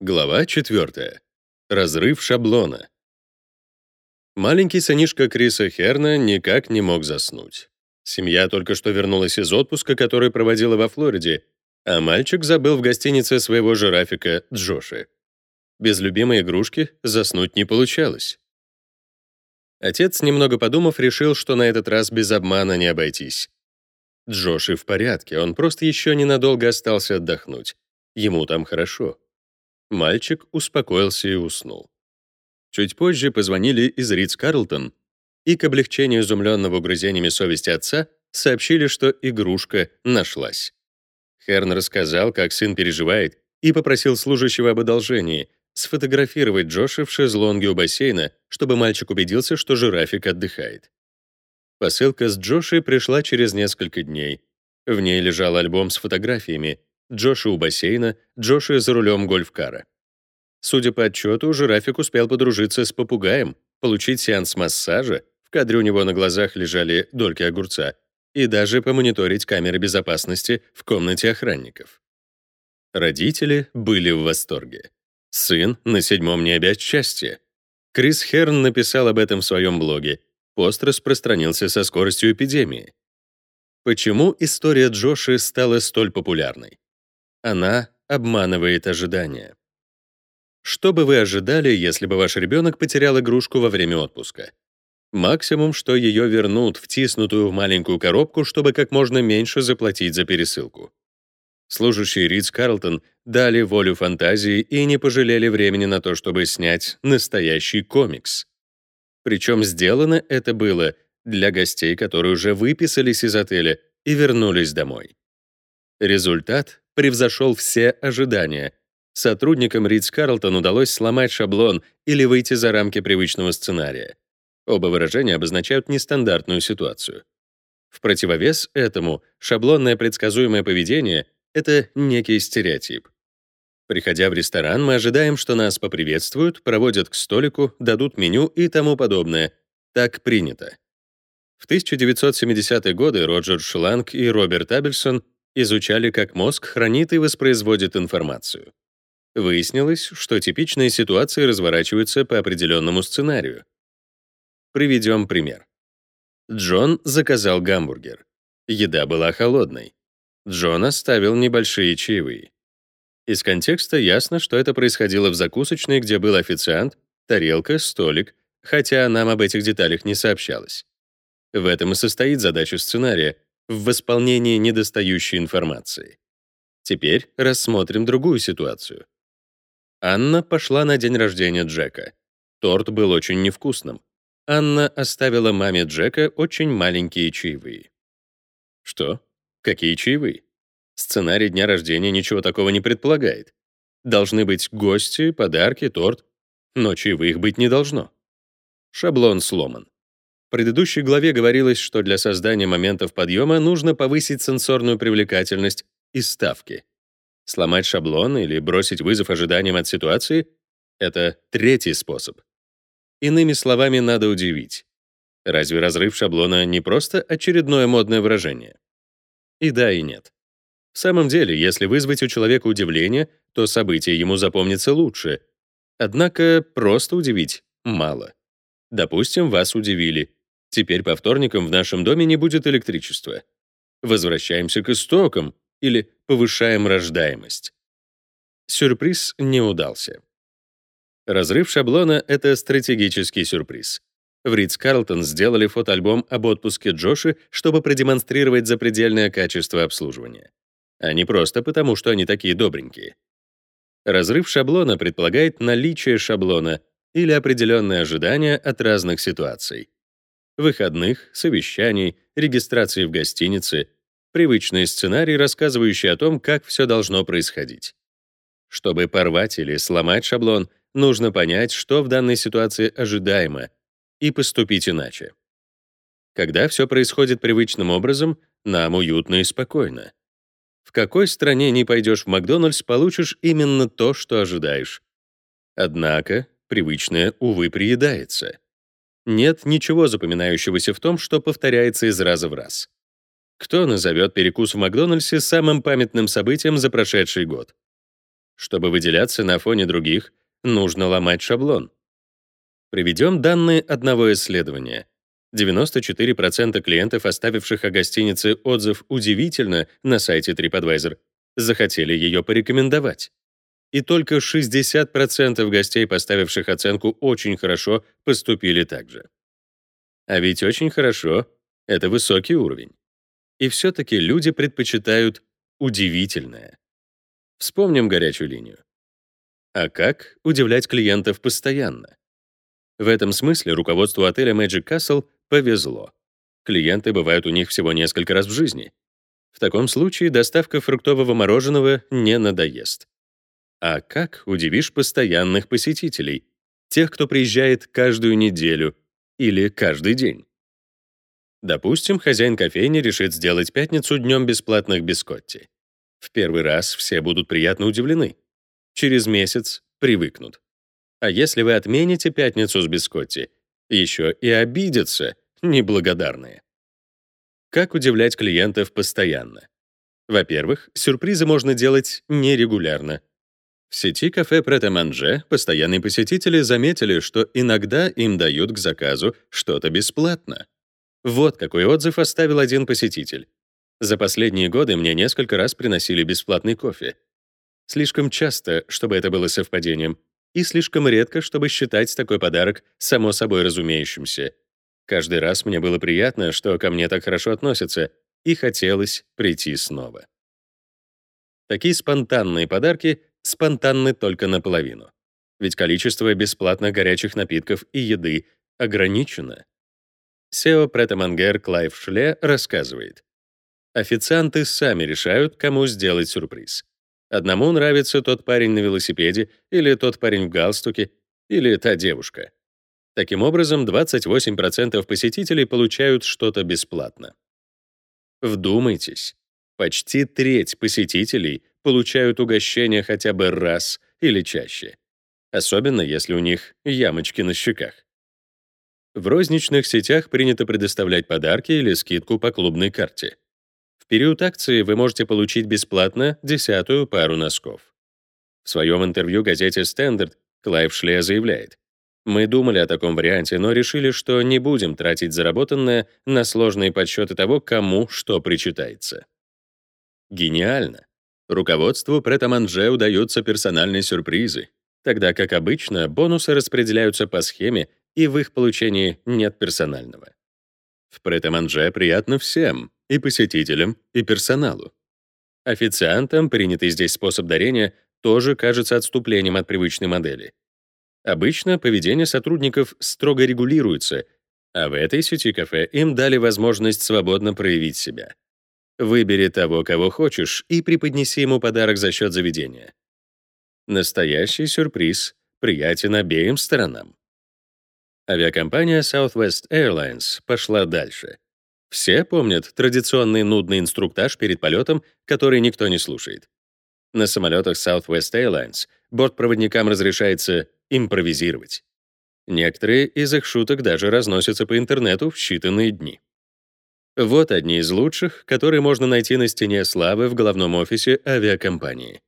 Глава 4. Разрыв шаблона. Маленький сынишка Криса Херна никак не мог заснуть. Семья только что вернулась из отпуска, который проводила во Флориде, а мальчик забыл в гостинице своего жирафика Джоши. Без любимой игрушки заснуть не получалось. Отец, немного подумав, решил, что на этот раз без обмана не обойтись. Джоши в порядке, он просто еще ненадолго остался отдохнуть. Ему там хорошо. Мальчик успокоился и уснул. Чуть позже позвонили из Ридс-Карлтон и к облегчению изумленного угрызениями совести отца сообщили, что игрушка нашлась. Херн рассказал, как сын переживает, и попросил служащего об одолжении сфотографировать Джоша в шезлонге у бассейна, чтобы мальчик убедился, что жирафик отдыхает. Посылка с Джоши пришла через несколько дней. В ней лежал альбом с фотографиями, Джоши у бассейна, Джоши за рулем гольф-кара. Судя по отчету, жирафик успел подружиться с попугаем, получить сеанс массажа, в кадре у него на глазах лежали дольки огурца, и даже помониторить камеры безопасности в комнате охранников. Родители были в восторге. Сын на седьмом небе от счастья. Крис Херн написал об этом в своем блоге. Пост распространился со скоростью эпидемии. Почему история Джоши стала столь популярной? Она обманывает ожидания. Что бы вы ожидали, если бы ваш ребенок потерял игрушку во время отпуска? Максимум, что ее вернут, втиснутую в маленькую коробку, чтобы как можно меньше заплатить за пересылку. Служащие Ридс Карлтон дали волю фантазии и не пожалели времени на то, чтобы снять настоящий комикс. Причем сделано это было для гостей, которые уже выписались из отеля и вернулись домой. Результат превзошел все ожидания. Сотрудникам Ридс Карлтон удалось сломать шаблон или выйти за рамки привычного сценария. Оба выражения обозначают нестандартную ситуацию. В противовес этому шаблонное предсказуемое поведение — это некий стереотип. Приходя в ресторан, мы ожидаем, что нас поприветствуют, проводят к столику, дадут меню и тому подобное. Так принято. В 1970-е годы Роджер Шланг и Роберт Абельсон изучали, как мозг хранит и воспроизводит информацию. Выяснилось, что типичные ситуации разворачиваются по определенному сценарию. Приведем пример. Джон заказал гамбургер. Еда была холодной. Джон оставил небольшие чаевые. Из контекста ясно, что это происходило в закусочной, где был официант, тарелка, столик, хотя нам об этих деталях не сообщалось. В этом и состоит задача сценария в восполнении недостающей информации. Теперь рассмотрим другую ситуацию. Анна пошла на день рождения Джека. Торт был очень невкусным. Анна оставила маме Джека очень маленькие чаевые. Что? Какие чаевые? Сценарий дня рождения ничего такого не предполагает. Должны быть гости, подарки, торт, но чаевых быть не должно. Шаблон сломан. В предыдущей главе говорилось, что для создания моментов подъема нужно повысить сенсорную привлекательность и ставки. Сломать шаблон или бросить вызов ожиданиям от ситуации — это третий способ. Иными словами, надо удивить. Разве разрыв шаблона не просто очередное модное выражение? И да, и нет. В самом деле, если вызвать у человека удивление, то событие ему запомнится лучше. Однако просто удивить мало. Допустим, вас удивили. Теперь по вторникам в нашем доме не будет электричества. Возвращаемся к истокам или повышаем рождаемость. Сюрприз не удался. Разрыв шаблона — это стратегический сюрприз. В Ридс-Карлтон сделали фотоальбом об отпуске Джоши, чтобы продемонстрировать запредельное качество обслуживания. А не просто потому, что они такие добренькие. Разрыв шаблона предполагает наличие шаблона или определенные ожидания от разных ситуаций выходных, совещаний, регистрации в гостинице, привычный сценарий, рассказывающий о том, как все должно происходить. Чтобы порвать или сломать шаблон, нужно понять, что в данной ситуации ожидаемо, и поступить иначе. Когда все происходит привычным образом, нам уютно и спокойно. В какой стране не пойдешь в Макдональдс, получишь именно то, что ожидаешь. Однако привычное, увы, приедается. Нет ничего запоминающегося в том, что повторяется из раза в раз. Кто назовет перекус в Макдональдсе самым памятным событием за прошедший год? Чтобы выделяться на фоне других, нужно ломать шаблон. Приведем данные одного исследования. 94% клиентов, оставивших о гостинице отзыв «удивительно» на сайте TripAdvisor, захотели ее порекомендовать. И только 60% гостей, поставивших оценку «очень хорошо», поступили так же. А ведь «очень хорошо» — это высокий уровень. И все-таки люди предпочитают удивительное. Вспомним горячую линию. А как удивлять клиентов постоянно? В этом смысле руководству отеля Magic Castle повезло. Клиенты бывают у них всего несколько раз в жизни. В таком случае доставка фруктового мороженого не надоест. А как удивишь постоянных посетителей, тех, кто приезжает каждую неделю или каждый день? Допустим, хозяин кофейни решит сделать пятницу днем бесплатных бискотти. В первый раз все будут приятно удивлены. Через месяц привыкнут. А если вы отмените пятницу с бискотти, еще и обидятся, неблагодарные. Как удивлять клиентов постоянно? Во-первых, сюрпризы можно делать нерегулярно. В сети кафе Претаманже постоянные посетители заметили, что иногда им дают к заказу что-то бесплатно. Вот какой отзыв оставил один посетитель. За последние годы мне несколько раз приносили бесплатный кофе. Слишком часто, чтобы это было совпадением, и слишком редко, чтобы считать такой подарок само собой разумеющимся. Каждый раз мне было приятно, что ко мне так хорошо относятся, и хотелось прийти снова. Такие спонтанные подарки спонтанны только наполовину. Ведь количество бесплатных горячих напитков и еды ограничено. Сео Претамангер Клайв Шле рассказывает. Официанты сами решают, кому сделать сюрприз. Одному нравится тот парень на велосипеде, или тот парень в галстуке, или та девушка. Таким образом, 28% посетителей получают что-то бесплатно. Вдумайтесь, почти треть посетителей получают угощение хотя бы раз или чаще, особенно если у них ямочки на щеках. В розничных сетях принято предоставлять подарки или скидку по клубной карте. В период акции вы можете получить бесплатно десятую пару носков. В своем интервью газете Standard Клайв Шле заявляет, «Мы думали о таком варианте, но решили, что не будем тратить заработанное на сложные подсчеты того, кому что причитается». Гениально! Руководству Претаманже удаются персональные сюрпризы, тогда как обычно бонусы распределяются по схеме, и в их получении нет персонального. В Претаманже приятно всем, и посетителям, и персоналу. Официантам принятый здесь способ дарения тоже кажется отступлением от привычной модели. Обычно поведение сотрудников строго регулируется, а в этой сети кафе им дали возможность свободно проявить себя. Выбери того, кого хочешь, и преподнеси ему подарок за счет заведения. Настоящий сюрприз приятен обеим сторонам. Авиакомпания Southwest Airlines пошла дальше. Все помнят традиционный нудный инструктаж перед полетом, который никто не слушает. На самолетах Southwest Airlines бортпроводникам разрешается импровизировать. Некоторые из их шуток даже разносятся по интернету в считанные дни. Вот одни из лучших, которые можно найти на стене славы в головном офисе авиакомпании.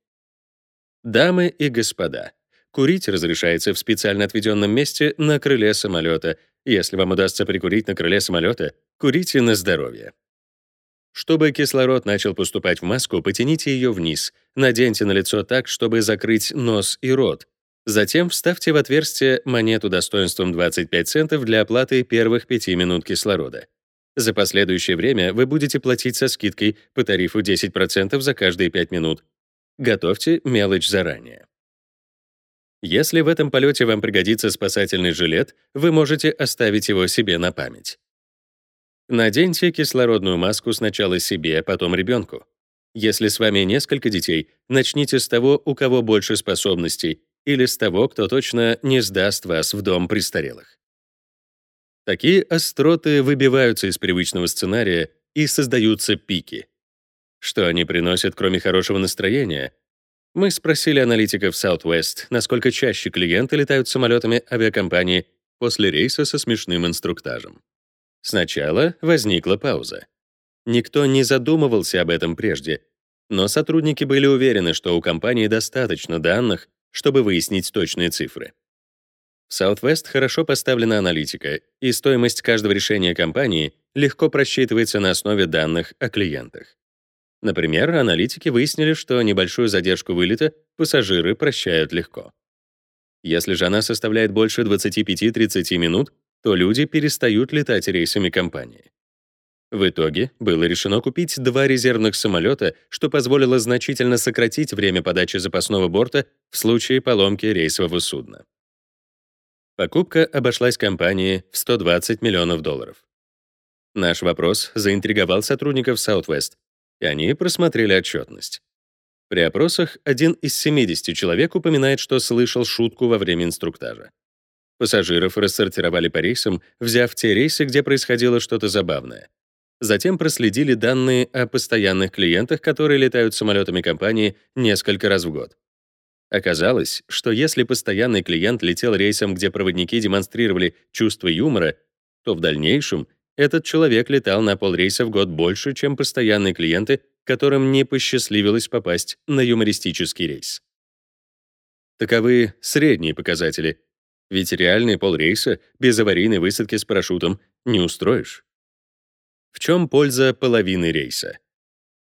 Дамы и господа, Курить разрешается в специально отведенном месте на крыле самолета. Если вам удастся прикурить на крыле самолета, курите на здоровье. Чтобы кислород начал поступать в маску, потяните ее вниз, наденьте на лицо так, чтобы закрыть нос и рот. Затем вставьте в отверстие монету достоинством 25 центов для оплаты первых 5 минут кислорода. За последующее время вы будете платить со скидкой по тарифу 10% за каждые 5 минут. Готовьте мелочь заранее. Если в этом полете вам пригодится спасательный жилет, вы можете оставить его себе на память. Наденьте кислородную маску сначала себе, потом ребенку. Если с вами несколько детей, начните с того, у кого больше способностей, или с того, кто точно не сдаст вас в дом престарелых. Такие остроты выбиваются из привычного сценария и создаются пики. Что они приносят, кроме хорошего настроения, мы спросили аналитиков Southwest, насколько чаще клиенты летают самолетами авиакомпании после рейса со смешным инструктажем. Сначала возникла пауза. Никто не задумывался об этом прежде, Но сотрудники были уверены, что у компании достаточно данных, чтобы выяснить точные цифры. В Southwest хорошо поставлена аналитика, и стоимость каждого решения компании легко просчитывается на основе данных о клиентах. Например, аналитики выяснили, что небольшую задержку вылета пассажиры прощают легко. Если же она составляет больше 25-30 минут, то люди перестают летать рейсами компании. В итоге было решено купить два резервных самолета, что позволило значительно сократить время подачи запасного борта в случае поломки рейсового судна. Покупка обошлась компании в 120 миллионов долларов. Наш вопрос заинтриговал сотрудников Southwest, и они просмотрели отчетность. При опросах один из 70 человек упоминает, что слышал шутку во время инструктажа. Пассажиров рассортировали по рейсам, взяв те рейсы, где происходило что-то забавное. Затем проследили данные о постоянных клиентах, которые летают самолетами компании несколько раз в год. Оказалось, что если постоянный клиент летел рейсом, где проводники демонстрировали чувство юмора, то в дальнейшем этот человек летал на полрейса в год больше, чем постоянные клиенты, которым не посчастливилось попасть на юмористический рейс. Таковы средние показатели, ведь реальный полрейса без аварийной высадки с парашютом не устроишь. В чем польза половины рейса?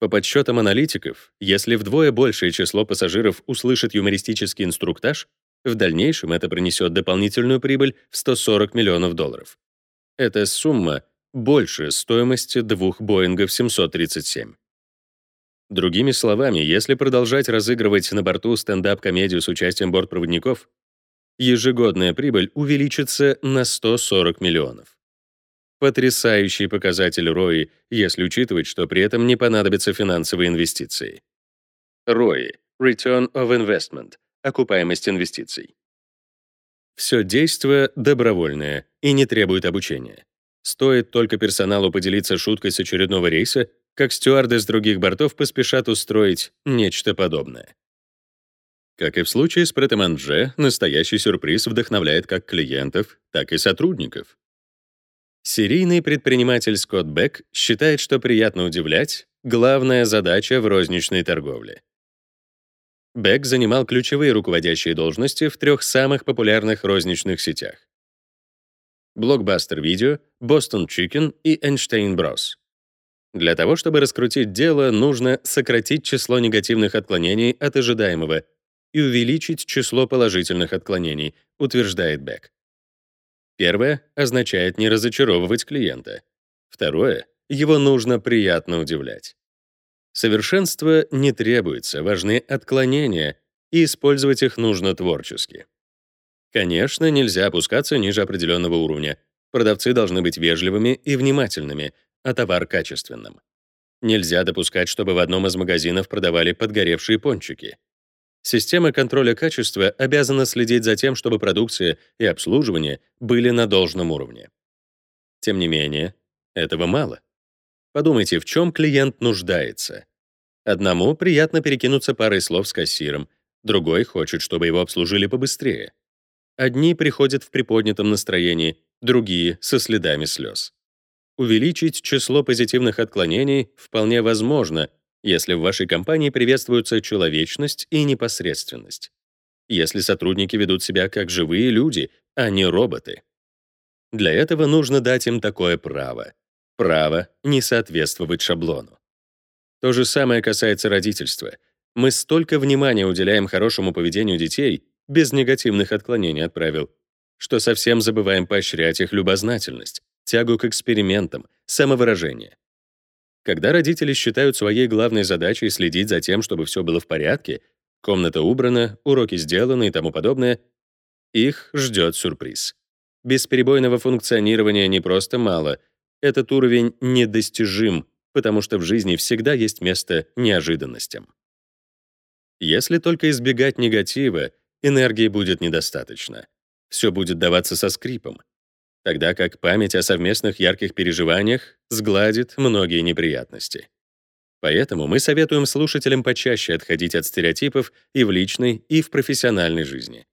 По подсчетам аналитиков, если вдвое большее число пассажиров услышит юмористический инструктаж, в дальнейшем это принесет дополнительную прибыль в 140 миллионов долларов. Эта сумма больше стоимости двух Боингов 737. Другими словами, если продолжать разыгрывать на борту стендап-комедию с участием бортпроводников, ежегодная прибыль увеличится на 140 миллионов. Потрясающий показатель ROI, если учитывать, что при этом не понадобятся финансовые инвестиции. ROI — Return of Investment — окупаемость инвестиций. Все действие добровольное и не требует обучения. Стоит только персоналу поделиться шуткой с очередного рейса, как стюарды с других бортов поспешат устроить нечто подобное. Как и в случае с Претеманже, настоящий сюрприз вдохновляет как клиентов, так и сотрудников. Серийный предприниматель Скотт Бек считает, что приятно удивлять — главная задача в розничной торговле. Бек занимал ключевые руководящие должности в трех самых популярных розничных сетях Blockbuster Video, Boston Chicken и Einstein Bros. Для того, чтобы раскрутить дело, нужно сократить число негативных отклонений от ожидаемого и увеличить число положительных отклонений, утверждает Бек. Первое означает не разочаровывать клиента. Второе — его нужно приятно удивлять. Совершенство не требуется, важны отклонения, и использовать их нужно творчески. Конечно, нельзя опускаться ниже определенного уровня. Продавцы должны быть вежливыми и внимательными, а товар качественным. Нельзя допускать, чтобы в одном из магазинов продавали подгоревшие пончики. Система контроля качества обязана следить за тем, чтобы продукция и обслуживание были на должном уровне. Тем не менее, этого мало. Подумайте, в чем клиент нуждается. Одному приятно перекинуться парой слов с кассиром, другой хочет, чтобы его обслужили побыстрее. Одни приходят в приподнятом настроении, другие — со следами слез. Увеличить число позитивных отклонений вполне возможно, если в вашей компании приветствуются человечность и непосредственность. Если сотрудники ведут себя как живые люди, а не роботы. Для этого нужно дать им такое право. Право не соответствовать шаблону. То же самое касается родительства. Мы столько внимания уделяем хорошему поведению детей, без негативных отклонений от правил, что совсем забываем поощрять их любознательность, тягу к экспериментам, самовыражение. Когда родители считают своей главной задачей следить за тем, чтобы все было в порядке, комната убрана, уроки сделаны и тому подобное, их ждет сюрприз. Бесперебойного функционирования не просто мало, этот уровень недостижим, потому что в жизни всегда есть место неожиданностям. Если только избегать негатива, энергии будет недостаточно. Все будет даваться со скрипом, тогда как память о совместных ярких переживаниях сгладит многие неприятности. Поэтому мы советуем слушателям почаще отходить от стереотипов и в личной, и в профессиональной жизни.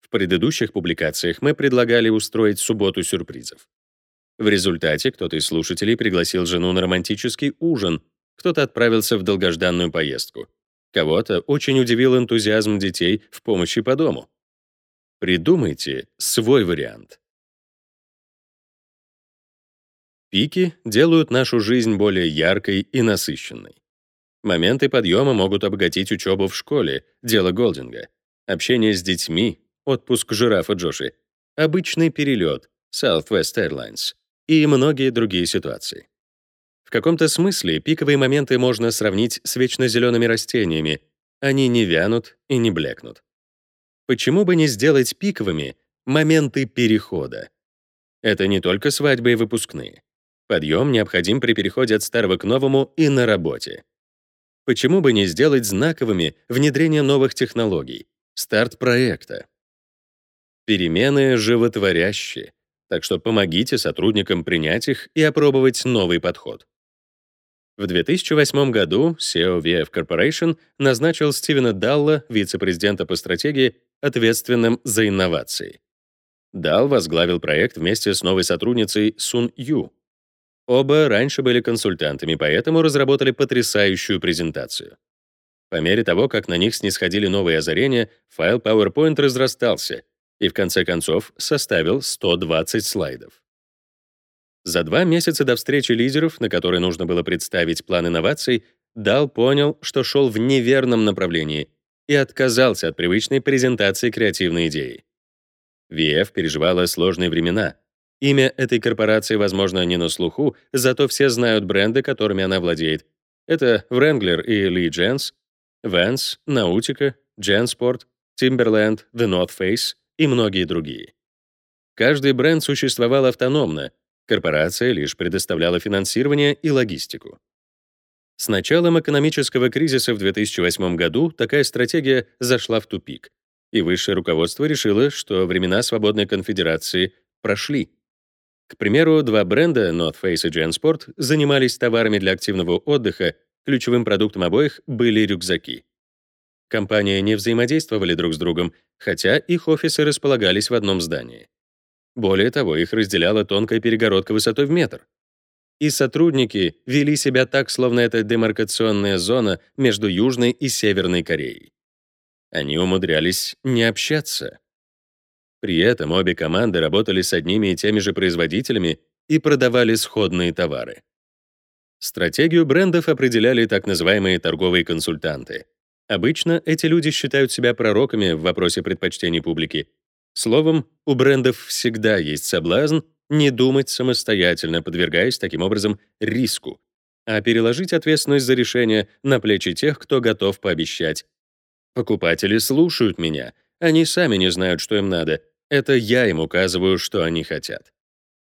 В предыдущих публикациях мы предлагали устроить субботу сюрпризов. В результате кто-то из слушателей пригласил жену на романтический ужин, кто-то отправился в долгожданную поездку. Кого-то очень удивил энтузиазм детей в помощи по дому. Придумайте свой вариант. Пики делают нашу жизнь более яркой и насыщенной. Моменты подъема могут обогатить учебу в школе, дело Голдинга, общение с детьми, отпуск жирафа Джоши, обычный перелет, Southwest Airlines и многие другие ситуации. В каком-то смысле пиковые моменты можно сравнить с вечно зелеными растениями. Они не вянут и не блекнут. Почему бы не сделать пиковыми моменты перехода? Это не только свадьбы и выпускные. Подъем необходим при переходе от старого к новому и на работе. Почему бы не сделать знаковыми внедрение новых технологий, старт проекта? Перемены животворящие, так что помогите сотрудникам принять их и опробовать новый подход. В 2008 году SEO VF Corporation назначил Стивена Далла, вице-президента по стратегии, ответственным за инновации. Дал возглавил проект вместе с новой сотрудницей Сун Ю. Оба раньше были консультантами, поэтому разработали потрясающую презентацию. По мере того, как на них снисходили новые озарения, файл PowerPoint разрастался и в конце концов составил 120 слайдов. За два месяца до встречи лидеров, на которой нужно было представить план инноваций, Дал понял, что шел в неверном направлении и отказался от привычной презентации креативной идеи. VF переживала сложные времена. Имя этой корпорации, возможно, не на слуху, зато все знают бренды, которыми она владеет. Это Wrangler и Lee Jens, Vans, Nautica, JanSport, Timberland, The North Face и многие другие. Каждый бренд существовал автономно, Корпорация лишь предоставляла финансирование и логистику. С началом экономического кризиса в 2008 году такая стратегия зашла в тупик, и высшее руководство решило, что времена свободной конфедерации прошли. К примеру, два бренда, North Face и JanSport, занимались товарами для активного отдыха, ключевым продуктом обоих были рюкзаки. Компании не взаимодействовали друг с другом, хотя их офисы располагались в одном здании. Более того, их разделяла тонкая перегородка высотой в метр. И сотрудники вели себя так, словно это демаркационная зона между Южной и Северной Кореей. Они умудрялись не общаться. При этом обе команды работали с одними и теми же производителями и продавали сходные товары. Стратегию брендов определяли так называемые торговые консультанты. Обычно эти люди считают себя пророками в вопросе предпочтений публики Словом, у брендов всегда есть соблазн не думать самостоятельно, подвергаясь таким образом риску, а переложить ответственность за решение на плечи тех, кто готов пообещать. Покупатели слушают меня, они сами не знают, что им надо. Это я им указываю, что они хотят.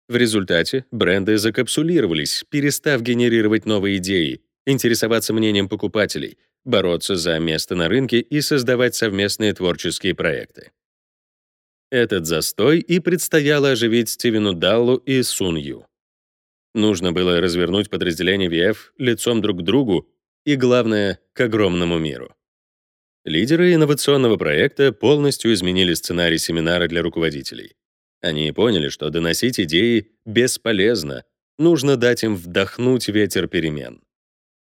В результате бренды закапсулировались, перестав генерировать новые идеи, интересоваться мнением покупателей, бороться за место на рынке и создавать совместные творческие проекты. Этот застой и предстояло оживить Стивену Даллу и Сун Ю. Нужно было развернуть подразделение VF лицом друг к другу и, главное, к огромному миру. Лидеры инновационного проекта полностью изменили сценарий семинара для руководителей. Они поняли, что доносить идеи бесполезно, нужно дать им вдохнуть ветер перемен.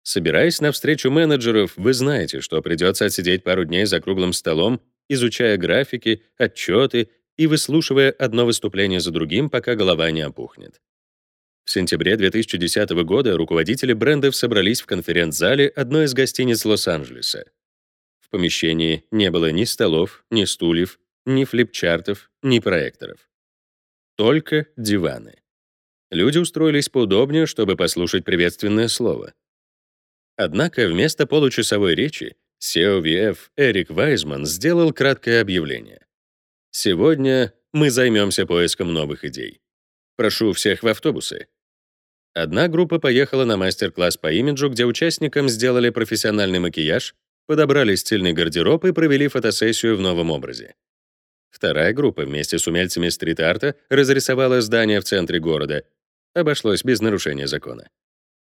Собираясь на встречу менеджеров, вы знаете, что придется отсидеть пару дней за круглым столом, изучая графики, отчеты и выслушивая одно выступление за другим, пока голова не опухнет. В сентябре 2010 года руководители брендов собрались в конференц-зале одной из гостиниц Лос-Анджелеса. В помещении не было ни столов, ни стульев, ни флипчартов, ни проекторов. Только диваны. Люди устроились поудобнее, чтобы послушать приветственное слово. Однако вместо получасовой речи SEO VF Эрик Вайзман сделал краткое объявление. Сегодня мы займемся поиском новых идей. Прошу всех в автобусы. Одна группа поехала на мастер-класс по имиджу, где участникам сделали профессиональный макияж, подобрали стильный гардероб и провели фотосессию в новом образе. Вторая группа вместе с умельцами стрит-арта разрисовала здание в центре города. Обошлось без нарушения закона.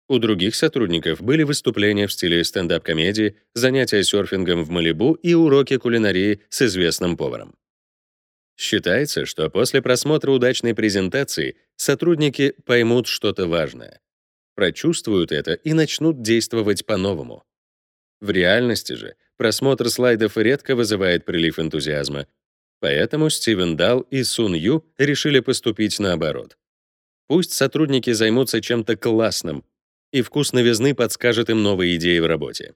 У других сотрудников были выступления в стиле стендап-комедии, занятия серфингом в Малибу и уроки кулинарии с известным поваром. Считается, что после просмотра удачной презентации сотрудники поймут что-то важное. прочувствуют это и начнут действовать по-новому. В реальности же просмотр слайдов редко вызывает прилив энтузиазма, поэтому Стивен Дал и Сун Ю решили поступить наоборот. Пусть сотрудники займутся чем-то классным, и вкус новизны подскажет им новые идеи в работе.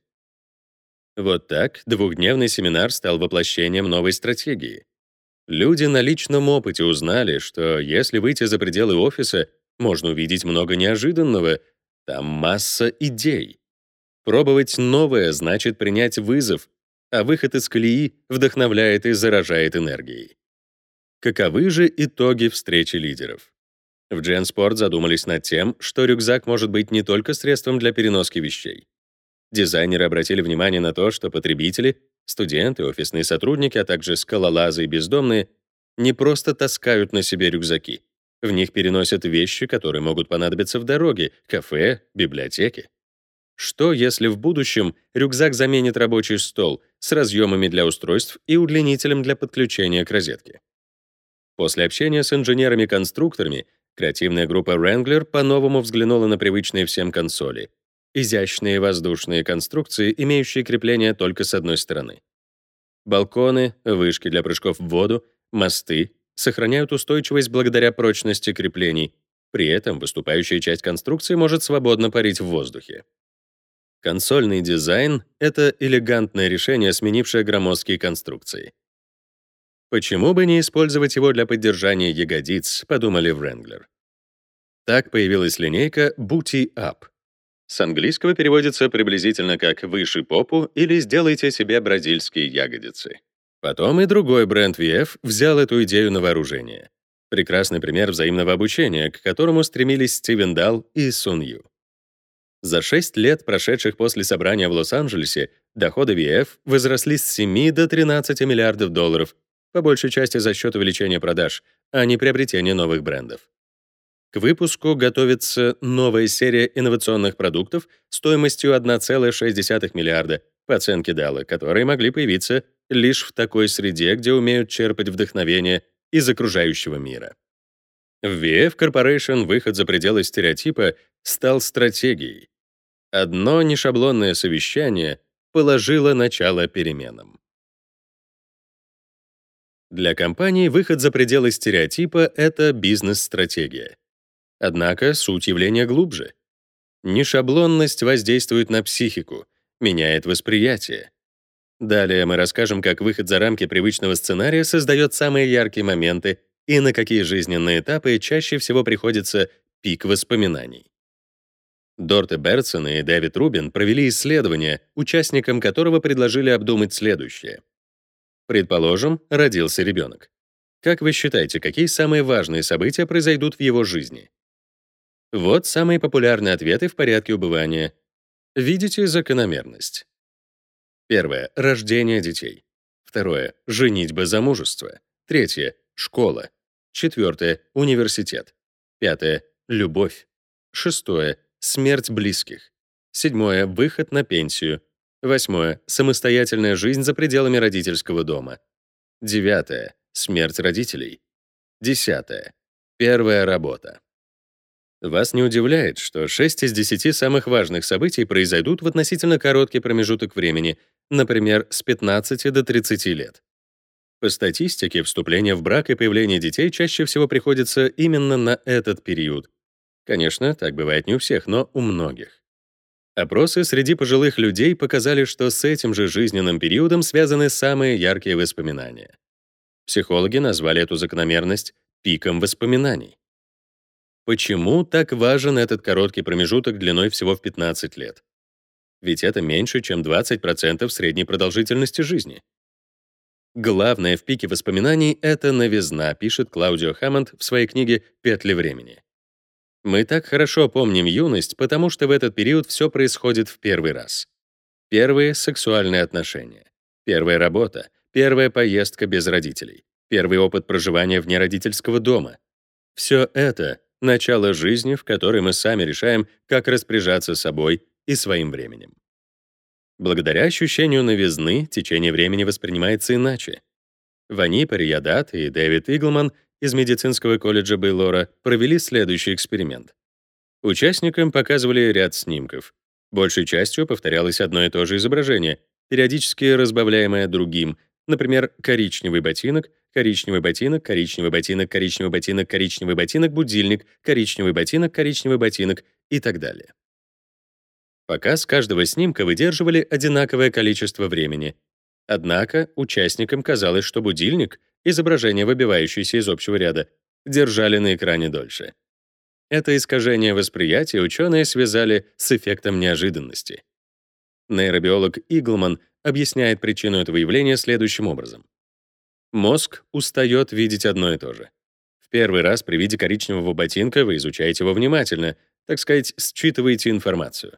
Вот так двухдневный семинар стал воплощением новой стратегии. Люди на личном опыте узнали, что если выйти за пределы офиса, можно увидеть много неожиданного, там масса идей. Пробовать новое значит принять вызов, а выход из колеи вдохновляет и заражает энергией. Каковы же итоги встречи лидеров? В Gensport задумались над тем, что рюкзак может быть не только средством для переноски вещей. Дизайнеры обратили внимание на то, что потребители, студенты, офисные сотрудники, а также скалолазы и бездомные не просто таскают на себе рюкзаки. В них переносят вещи, которые могут понадобиться в дороге, кафе, библиотеке. Что, если в будущем рюкзак заменит рабочий стол с разъемами для устройств и удлинителем для подключения к розетке? После общения с инженерами-конструкторами креативная группа Wrangler по-новому взглянула на привычные всем консоли — изящные воздушные конструкции, имеющие крепление только с одной стороны. Балконы, вышки для прыжков в воду, мосты сохраняют устойчивость благодаря прочности креплений, при этом выступающая часть конструкции может свободно парить в воздухе. Консольный дизайн — это элегантное решение, сменившее громоздкие конструкции. Почему бы не использовать его для поддержания ягодиц, подумали в Wrangler. Так появилась линейка Booty Up — с английского переводится приблизительно как «выше попу» или «сделайте себе бразильские ягодицы». Потом и другой бренд VF взял эту идею на вооружение. Прекрасный пример взаимного обучения, к которому стремились Стивен Дал и Сун Ю. За 6 лет, прошедших после собрания в Лос-Анджелесе, доходы VF возросли с 7 до 13 миллиардов долларов, по большей части за счет увеличения продаж, а не приобретения новых брендов. К выпуску готовится новая серия инновационных продуктов стоимостью 1,6 миллиарда, по оценке Дала, которые могли появиться лишь в такой среде, где умеют черпать вдохновение из окружающего мира. В VF Corporation выход за пределы стереотипа стал стратегией. Одно нешаблонное совещание положило начало переменам. Для компании выход за пределы стереотипа — это бизнес-стратегия. Однако суть явления глубже. Нешаблонность воздействует на психику, меняет восприятие. Далее мы расскажем, как выход за рамки привычного сценария создает самые яркие моменты и на какие жизненные этапы чаще всего приходится пик воспоминаний. Дорте Берсон и Дэвид Рубин провели исследование, участникам которого предложили обдумать следующее. Предположим, родился ребенок. Как вы считаете, какие самые важные события произойдут в его жизни? Вот самые популярные ответы в порядке убывания. Видите закономерность. Первое — рождение детей. Второе — женитьба замужество. Третье — школа. Четвертое — университет. Пятое — любовь. Шестое — смерть близких. Седьмое — выход на пенсию. Восьмое — самостоятельная жизнь за пределами родительского дома. Девятое — смерть родителей. Десятое — первая работа. Вас не удивляет, что 6 из 10 самых важных событий произойдут в относительно короткий промежуток времени, например, с 15 до 30 лет. По статистике, вступление в брак и появление детей чаще всего приходится именно на этот период. Конечно, так бывает не у всех, но у многих. Опросы среди пожилых людей показали, что с этим же жизненным периодом связаны самые яркие воспоминания. Психологи назвали эту закономерность пиком воспоминаний. Почему так важен этот короткий промежуток длиной всего в 15 лет? Ведь это меньше, чем 20% средней продолжительности жизни. Главное в пике воспоминаний — это новизна, пишет Клаудио Хаммонд в своей книге «Петли времени». Мы так хорошо помним юность, потому что в этот период все происходит в первый раз. Первые сексуальные отношения, первая работа, первая поездка без родителей, первый опыт проживания вне родительского дома. Все это начало жизни, в которой мы сами решаем, как распоряжаться собой и своим временем. Благодаря ощущению новизны течение времени воспринимается иначе. Вани Париядат и Дэвид Иглман из медицинского колледжа Бейлора провели следующий эксперимент. Участникам показывали ряд снимков. Большей частью повторялось одно и то же изображение, периодически разбавляемое другим, например, коричневый ботинок, коричневый ботинок, коричневый ботинок, коричневый ботинок, коричневый ботинок, будильник, коричневый ботинок, коричневый ботинок и так далее. Показ каждого снимка выдерживали одинаковое количество времени. Однако участникам казалось, что будильник, изображение, выбивающееся из общего ряда, держали на экране дольше. Это искажение восприятия ученые связали с эффектом неожиданности. Нейробиолог Иглман объясняет причину этого явления следующим образом. Мозг устает видеть одно и то же. В первый раз при виде коричневого ботинка вы изучаете его внимательно, так сказать, считываете информацию.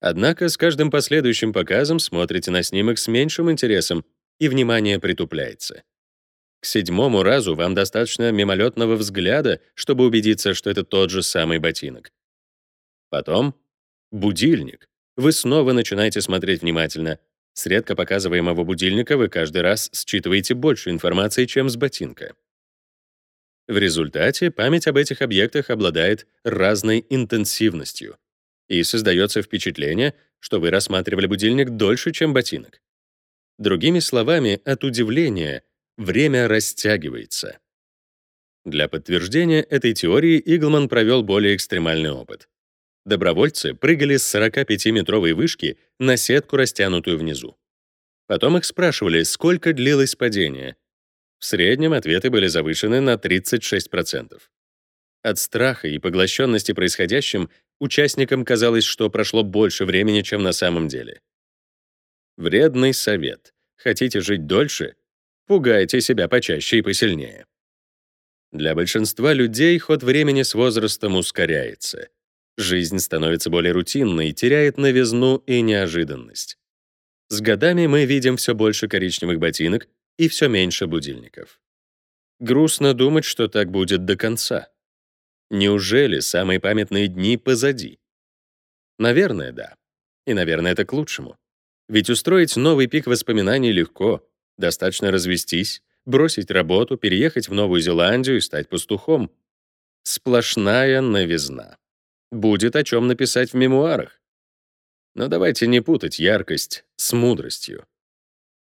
Однако с каждым последующим показом смотрите на снимок с меньшим интересом, и внимание притупляется. К седьмому разу вам достаточно мимолетного взгляда, чтобы убедиться, что это тот же самый ботинок. Потом — будильник. Вы снова начинаете смотреть внимательно. С редко показываемого будильника вы каждый раз считываете больше информации, чем с ботинка. В результате память об этих объектах обладает разной интенсивностью, и создается впечатление, что вы рассматривали будильник дольше, чем ботинок. Другими словами, от удивления время растягивается. Для подтверждения этой теории Иглман провел более экстремальный опыт. Добровольцы прыгали с 45-метровой вышки на сетку, растянутую внизу. Потом их спрашивали, сколько длилось падение. В среднем ответы были завышены на 36%. От страха и поглощенности происходящим участникам казалось, что прошло больше времени, чем на самом деле. Вредный совет. Хотите жить дольше? Пугайте себя почаще и посильнее. Для большинства людей ход времени с возрастом ускоряется. Жизнь становится более рутинной, теряет новизну и неожиданность. С годами мы видим все больше коричневых ботинок и все меньше будильников. Грустно думать, что так будет до конца. Неужели самые памятные дни позади? Наверное, да. И, наверное, это к лучшему. Ведь устроить новый пик воспоминаний легко. Достаточно развестись, бросить работу, переехать в Новую Зеландию и стать пастухом. Сплошная новизна. Будет о чем написать в мемуарах. Но давайте не путать яркость с мудростью.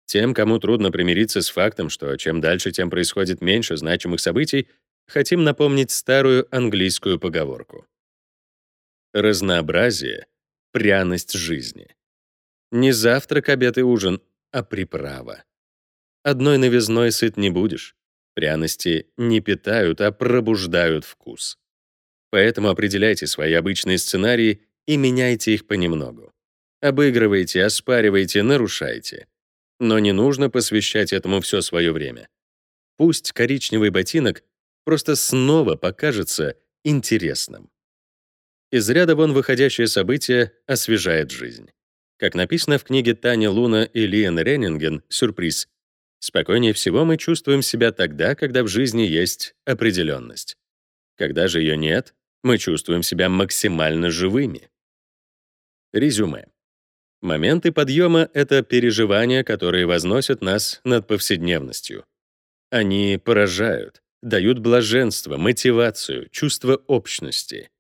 Тем, кому трудно примириться с фактом, что чем дальше, тем происходит меньше значимых событий, хотим напомнить старую английскую поговорку. Разнообразие — пряность жизни. Не завтрак, обед и ужин, а приправа. Одной новизной сыт не будешь. Пряности не питают, а пробуждают вкус. Поэтому определяйте свои обычные сценарии и меняйте их понемногу. Обыгрывайте, оспаривайте, нарушайте. Но не нужно посвящать этому все свое время. Пусть коричневый ботинок просто снова покажется интересным. Из ряда вон выходящее событие освежает жизнь. Как написано в книге Тани Луна и Лиен Реннинген «Сюрприз», спокойнее всего мы чувствуем себя тогда, когда в жизни есть определенность. Когда же ее нет, мы чувствуем себя максимально живыми. Резюме. Моменты подъема — это переживания, которые возносят нас над повседневностью. Они поражают, дают блаженство, мотивацию, чувство общности.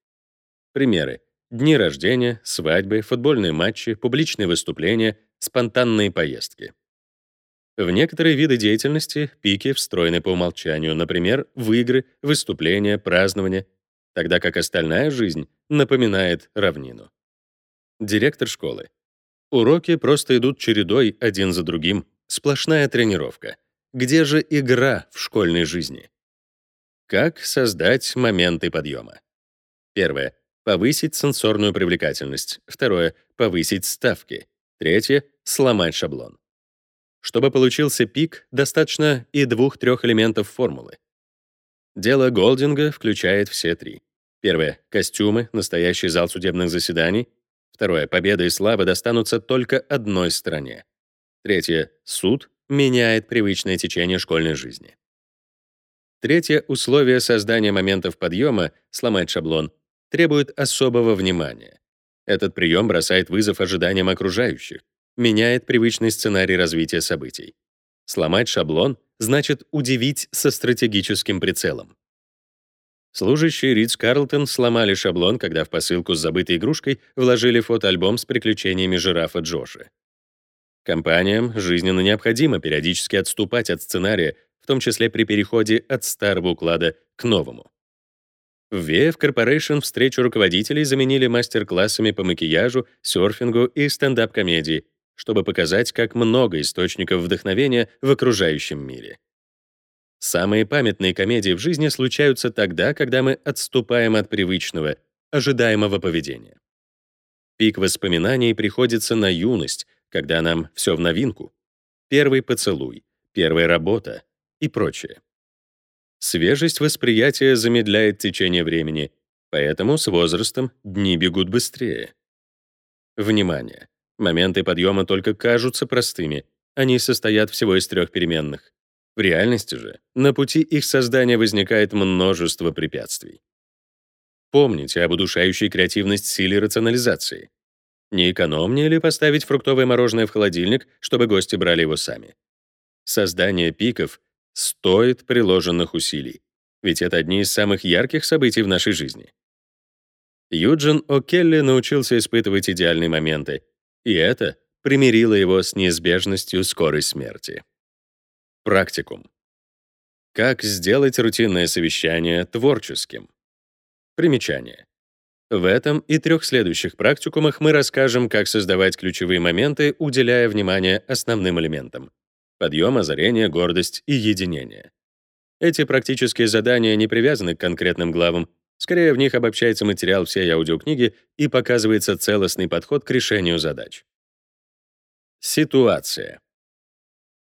Примеры. Дни рождения, свадьбы, футбольные матчи, публичные выступления, спонтанные поездки. В некоторые виды деятельности пики встроены по умолчанию, например, в игры, выступления, празднования, тогда как остальная жизнь напоминает равнину. Директор школы. Уроки просто идут чередой один за другим, сплошная тренировка. Где же игра в школьной жизни? Как создать моменты подъема? Первое. Повысить сенсорную привлекательность. Второе. Повысить ставки. Третье. Сломать шаблон. Чтобы получился пик, достаточно и двух-трех элементов формулы. Дело Голдинга включает все три. Первое — костюмы, настоящий зал судебных заседаний. Второе — победа и слава достанутся только одной стране. Третье — суд меняет привычное течение школьной жизни. Третье условие создания моментов подъема — сломать шаблон — требует особого внимания. Этот прием бросает вызов ожиданиям окружающих, меняет привычный сценарий развития событий. Сломать шаблон значит удивить со стратегическим прицелом. Служащие Ридс Карлтон сломали шаблон, когда в посылку с забытой игрушкой вложили фотоальбом с приключениями жирафа Джоши. Компаниям жизненно необходимо периодически отступать от сценария, в том числе при переходе от старого уклада к новому. В VF Corporation встречу руководителей заменили мастер-классами по макияжу, серфингу и стендап-комедии, чтобы показать, как много источников вдохновения в окружающем мире. Самые памятные комедии в жизни случаются тогда, когда мы отступаем от привычного, ожидаемого поведения. Пик воспоминаний приходится на юность, когда нам все в новинку. Первый поцелуй, первая работа и прочее. Свежесть восприятия замедляет течение времени, поэтому с возрастом дни бегут быстрее. Внимание! Моменты подъема только кажутся простыми, они состоят всего из трех переменных. В реальности же на пути их создания возникает множество препятствий. Помните об удушающей креативность силе рационализации. Не экономнее ли поставить фруктовое мороженое в холодильник, чтобы гости брали его сами? Создание пиков стоит приложенных усилий, ведь это одни из самых ярких событий в нашей жизни. Юджин О'Келли научился испытывать идеальные моменты, и это примирило его с неизбежностью скорой смерти. Практикум. Как сделать рутинное совещание творческим? Примечание. В этом и трех следующих практикумах мы расскажем, как создавать ключевые моменты, уделяя внимание основным элементам подъем, озарение, гордость и единение. Эти практические задания не привязаны к конкретным главам, скорее в них обобщается материал всей аудиокниги и показывается целостный подход к решению задач. Ситуация.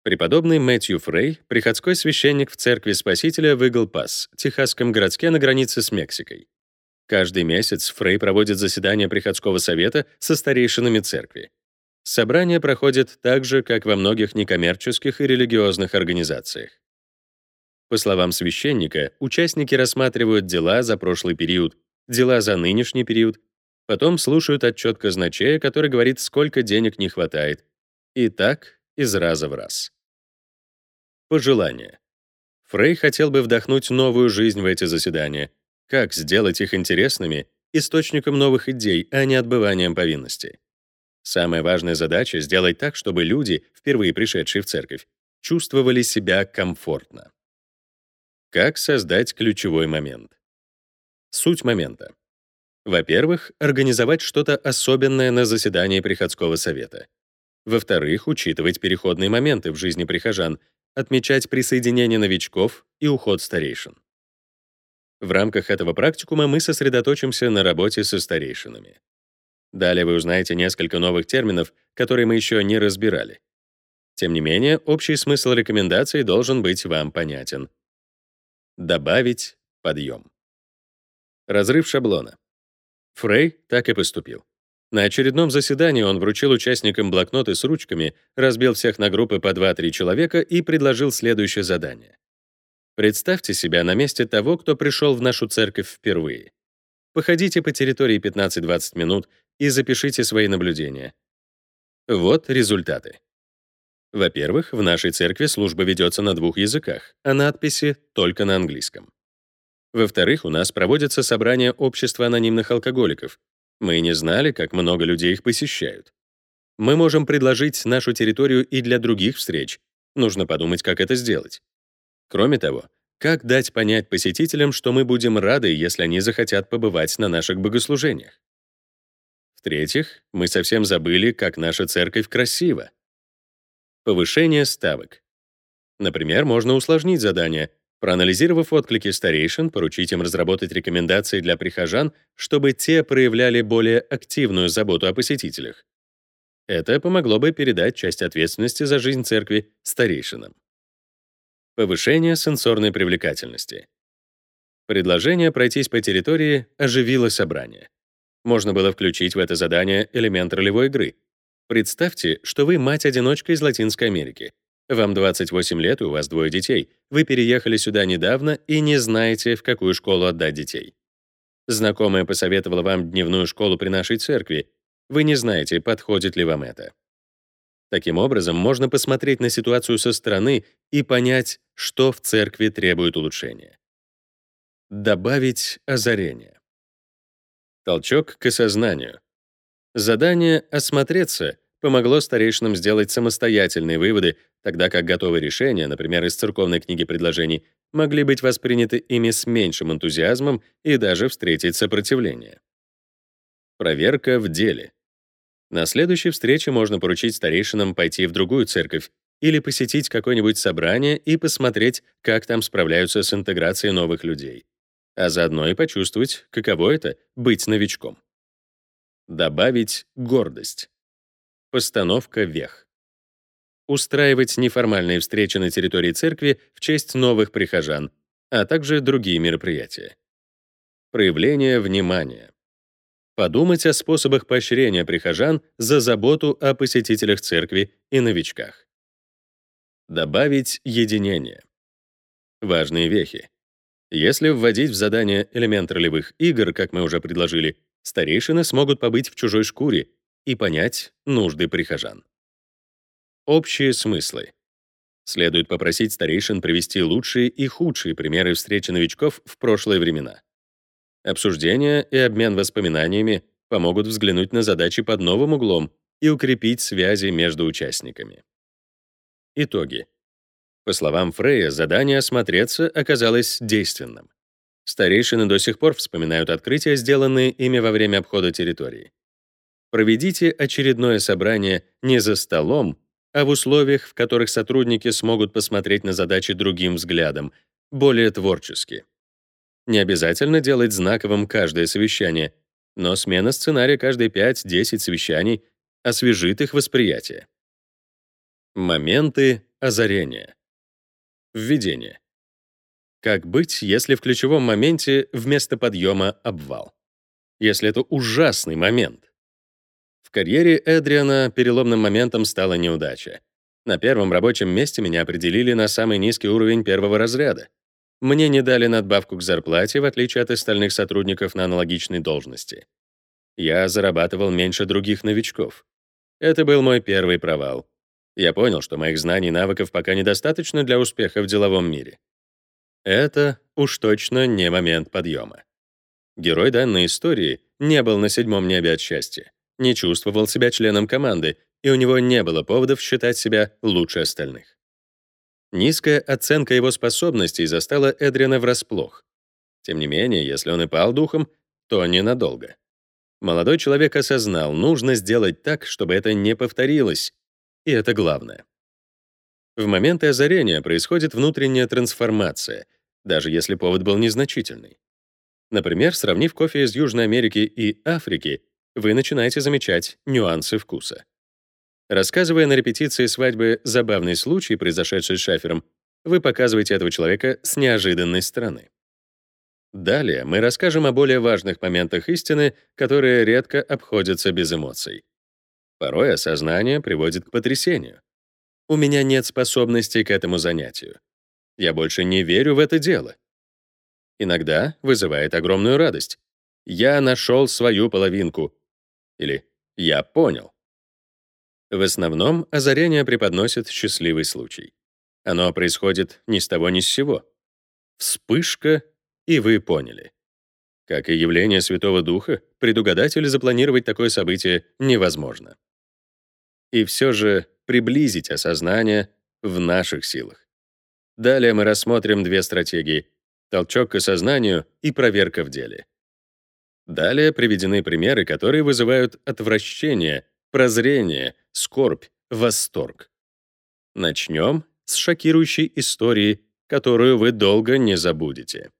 Преподобный Мэтью Фрей, приходской священник в церкви Спасителя в Игл-Пасс, техасском городке на границе с Мексикой. Каждый месяц Фрей проводит заседания приходского совета со старейшинами церкви. Собрания проходят так же, как во многих некоммерческих и религиозных организациях. По словам священника, участники рассматривают дела за прошлый период, дела за нынешний период, потом слушают отчет казначея, который говорит, сколько денег не хватает. И так из раза в раз. Пожелание. Фрей хотел бы вдохнуть новую жизнь в эти заседания. Как сделать их интересными, источником новых идей, а не отбыванием повинностей? Самая важная задача — сделать так, чтобы люди, впервые пришедшие в церковь, чувствовали себя комфортно. Как создать ключевой момент? Суть момента. Во-первых, организовать что-то особенное на заседании приходского совета. Во-вторых, учитывать переходные моменты в жизни прихожан, отмечать присоединение новичков и уход старейшин. В рамках этого практикума мы сосредоточимся на работе со старейшинами. Далее вы узнаете несколько новых терминов, которые мы еще не разбирали. Тем не менее, общий смысл рекомендаций должен быть вам понятен. Добавить подъем. Разрыв шаблона. Фрей так и поступил. На очередном заседании он вручил участникам блокноты с ручками, разбил всех на группы по 2-3 человека и предложил следующее задание. Представьте себя на месте того, кто пришел в нашу церковь впервые. Походите по территории 15-20 минут и запишите свои наблюдения. Вот результаты. Во-первых, в нашей церкви служба ведется на двух языках, а надписи только на английском. Во-вторых, у нас проводятся собрания общества анонимных алкоголиков. Мы не знали, как много людей их посещают. Мы можем предложить нашу территорию и для других встреч. Нужно подумать, как это сделать. Кроме того, как дать понять посетителям, что мы будем рады, если они захотят побывать на наших богослужениях? В-третьих, мы совсем забыли, как наша церковь красива. Повышение ставок. Например, можно усложнить задание, проанализировав отклики старейшин, поручить им разработать рекомендации для прихожан, чтобы те проявляли более активную заботу о посетителях. Это помогло бы передать часть ответственности за жизнь церкви старейшинам. Повышение сенсорной привлекательности. Предложение пройтись по территории оживило собрание. Можно было включить в это задание элемент ролевой игры. Представьте, что вы мать-одиночка из Латинской Америки. Вам 28 лет, и у вас двое детей. Вы переехали сюда недавно и не знаете, в какую школу отдать детей. Знакомая посоветовала вам дневную школу при нашей церкви. Вы не знаете, подходит ли вам это. Таким образом, можно посмотреть на ситуацию со стороны и понять, что в церкви требует улучшения. Добавить озарение. Толчок к осознанию. Задание «осмотреться» помогло старейшинам сделать самостоятельные выводы, тогда как готовые решения, например, из церковной книги предложений, могли быть восприняты ими с меньшим энтузиазмом и даже встретить сопротивление. Проверка в деле. На следующей встрече можно поручить старейшинам пойти в другую церковь или посетить какое-нибудь собрание и посмотреть, как там справляются с интеграцией новых людей, а заодно и почувствовать, каково это — быть новичком. Добавить гордость. Постановка вех. Устраивать неформальные встречи на территории церкви в честь новых прихожан, а также другие мероприятия. Проявление внимания. Подумать о способах поощрения прихожан за заботу о посетителях церкви и новичках. Добавить единение. Важные вехи. Если вводить в задание элемент ролевых игр, как мы уже предложили, старейшины смогут побыть в чужой шкуре и понять нужды прихожан. Общие смыслы. Следует попросить старейшин привести лучшие и худшие примеры встречи новичков в прошлые времена. Обсуждение и обмен воспоминаниями помогут взглянуть на задачи под новым углом и укрепить связи между участниками. Итоги. По словам Фрея, задание «осмотреться» оказалось действенным. Старейшины до сих пор вспоминают открытия, сделанные ими во время обхода территории. Проведите очередное собрание не за столом, а в условиях, в которых сотрудники смогут посмотреть на задачи другим взглядом, более творчески. Не обязательно делать знаковым каждое совещание, но смена сценария каждые 5-10 совещаний освежит их восприятие. Моменты озарения. Введение. Как быть, если в ключевом моменте вместо подъема обвал? Если это ужасный момент. В карьере Эдриана переломным моментом стала неудача. На первом рабочем месте меня определили на самый низкий уровень первого разряда. Мне не дали надбавку к зарплате, в отличие от остальных сотрудников на аналогичной должности. Я зарабатывал меньше других новичков. Это был мой первый провал. Я понял, что моих знаний и навыков пока недостаточно для успеха в деловом мире. Это уж точно не момент подъема. Герой данной истории не был на седьмом небе от счастья, не чувствовал себя членом команды, и у него не было поводов считать себя лучше остальных. Низкая оценка его способностей застала Эдриана врасплох. Тем не менее, если он и пал духом, то ненадолго. Молодой человек осознал, нужно сделать так, чтобы это не повторилось, и это главное. В моменты озарения происходит внутренняя трансформация, даже если повод был незначительный. Например, сравнив кофе из Южной Америки и Африки, вы начинаете замечать нюансы вкуса. Рассказывая на репетиции свадьбы забавный случай, произошедший с Шафером, вы показываете этого человека с неожиданной стороны. Далее мы расскажем о более важных моментах истины, которые редко обходятся без эмоций. Порой осознание приводит к потрясению. У меня нет способностей к этому занятию. Я больше не верю в это дело. Иногда вызывает огромную радость. Я нашел свою половинку. Или я понял. В основном озарение преподносит счастливый случай. Оно происходит ни с того ни с сего. Вспышка, и вы поняли. Как и явление Святого Духа, предугадать или запланировать такое событие невозможно. И все же приблизить осознание в наших силах. Далее мы рассмотрим две стратегии — толчок к осознанию и проверка в деле. Далее приведены примеры, которые вызывают отвращение, прозрение, скорбь, восторг. Начнем с шокирующей истории, которую вы долго не забудете.